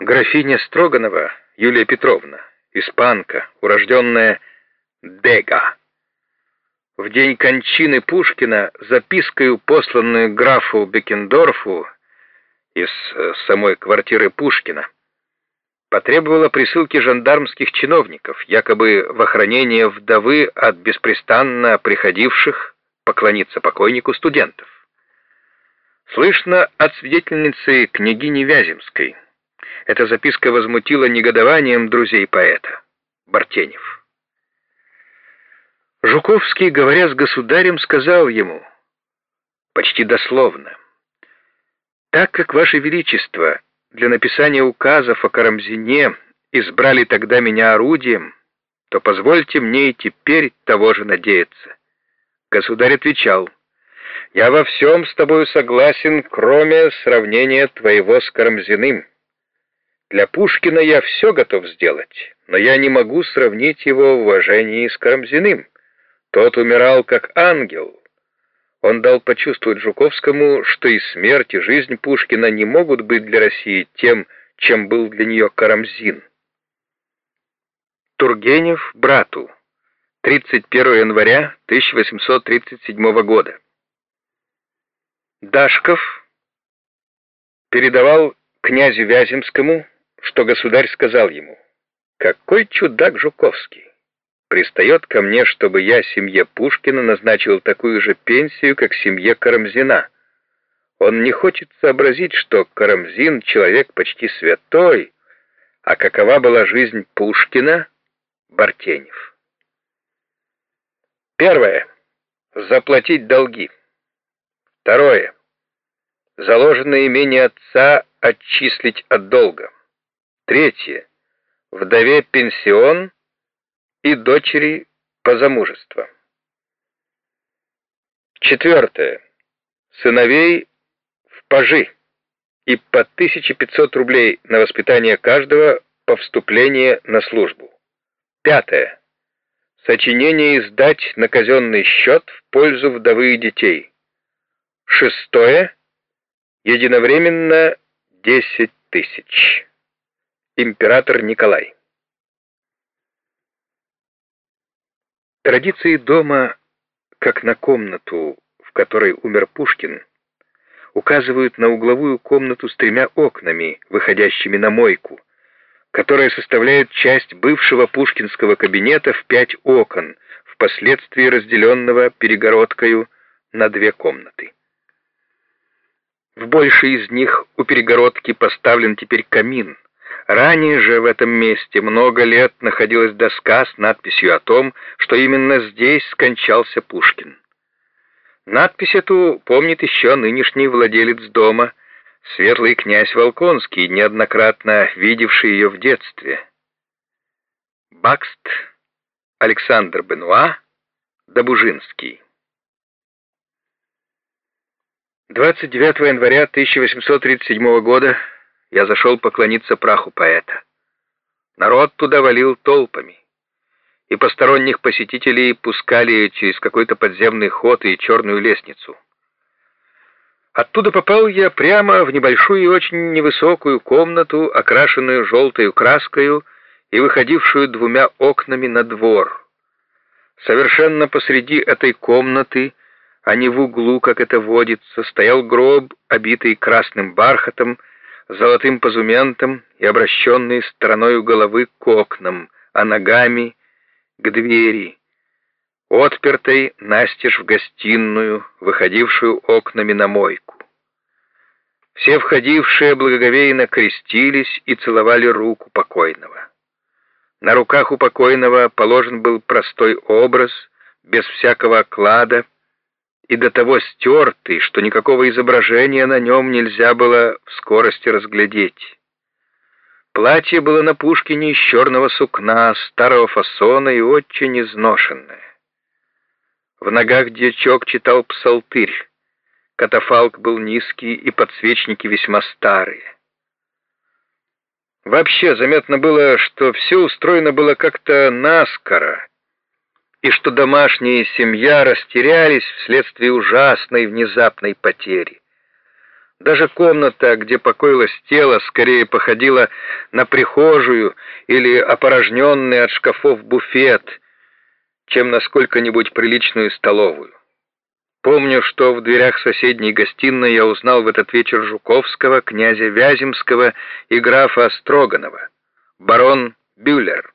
Графиня Строганова Юлия Петровна, испанка, урожденная Дега. В день кончины Пушкина запискою, посланную графу Бекендорфу из э, самой квартиры Пушкина, потребовала присылки жандармских чиновников, якобы в охранение вдовы от беспрестанно приходивших поклониться покойнику студентов. Слышно от свидетельницы княгини Вяземской. Эта записка возмутила негодованием друзей поэта. Бартенев. Жуковский, говоря с государем, сказал ему, почти дословно, «Так как, Ваше Величество, для написания указов о Карамзине избрали тогда меня орудием, то позвольте мне и теперь того же надеяться». Государь отвечал, «Я во всем с тобою согласен, кроме сравнения твоего с Карамзиным. Для Пушкина я все готов сделать, но я не могу сравнить его в уважении с Карамзиным. Тот умирал как ангел. Он дал почувствовать Жуковскому, что и смерть, и жизнь Пушкина не могут быть для России тем, чем был для нее Карамзин. Тургенев брату. 31 января 1837 года. Дашков передавал князю Вяземскому, что государь сказал ему, «Какой чудак Жуковский! Пристает ко мне, чтобы я семье Пушкина назначил такую же пенсию, как семье Карамзина. Он не хочет сообразить, что Карамзин — человек почти святой, а какова была жизнь Пушкина — Бартенев. Первое. Заплатить долги. Второе. Заложенное имение отца отчислить от долга. Третье. Вдове пенсион и дочери по замужеству. Четвертое. Сыновей в пажи и по 1500 рублей на воспитание каждого по вступлении на службу. Пятое. Сочинение издать на казенный счет в пользу вдовы и детей. Шестое. Единовременно 10 тысяч. Император Николай. Традиции дома, как на комнату, в которой умер Пушкин, указывают на угловую комнату с тремя окнами, выходящими на мойку, которая составляет часть бывшего пушкинского кабинета в пять окон, впоследствии разделенного перегородкою на две комнаты. В большей из них у перегородки поставлен теперь камин, Ранее же в этом месте много лет находилась доска с надписью о том, что именно здесь скончался Пушкин. Надпись эту помнит еще нынешний владелец дома, светлый князь Волконский, неоднократно видевший ее в детстве. Бакст, Александр Бенуа, Добужинский. 29 января 1837 года я зашел поклониться праху поэта. Народ туда валил толпами, и посторонних посетителей пускали через какой-то подземный ход и черную лестницу. Оттуда попал я прямо в небольшую и очень невысокую комнату, окрашенную желтой краской и выходившую двумя окнами на двор. Совершенно посреди этой комнаты, а не в углу, как это водится, стоял гроб, обитый красным бархатом, золотым позументом и обращенные стороной головы к окнам, а ногами к двери, отпертой настежь в гостиную, выходившую окнами на мойку. Все входившие благоговейно крестились и целовали руку покойного. На руках у покойного положен был простой образ, без всякого оклада, и до того стертый, что никакого изображения на нем нельзя было в скорости разглядеть. Платье было на Пушкине из черного сукна, старого фасона и очень изношенное. В ногах дьячок читал псалтырь. Катафалк был низкий и подсвечники весьма старые. Вообще заметно было, что все устроено было как-то наскоро, и что домашняя семья растерялись вследствие ужасной внезапной потери. Даже комната, где покоилось тело, скорее походила на прихожую или опорожненный от шкафов буфет, чем на сколько-нибудь приличную столовую. Помню, что в дверях соседней гостиной я узнал в этот вечер Жуковского, князя Вяземского и графа Строганова, барон Бюллер.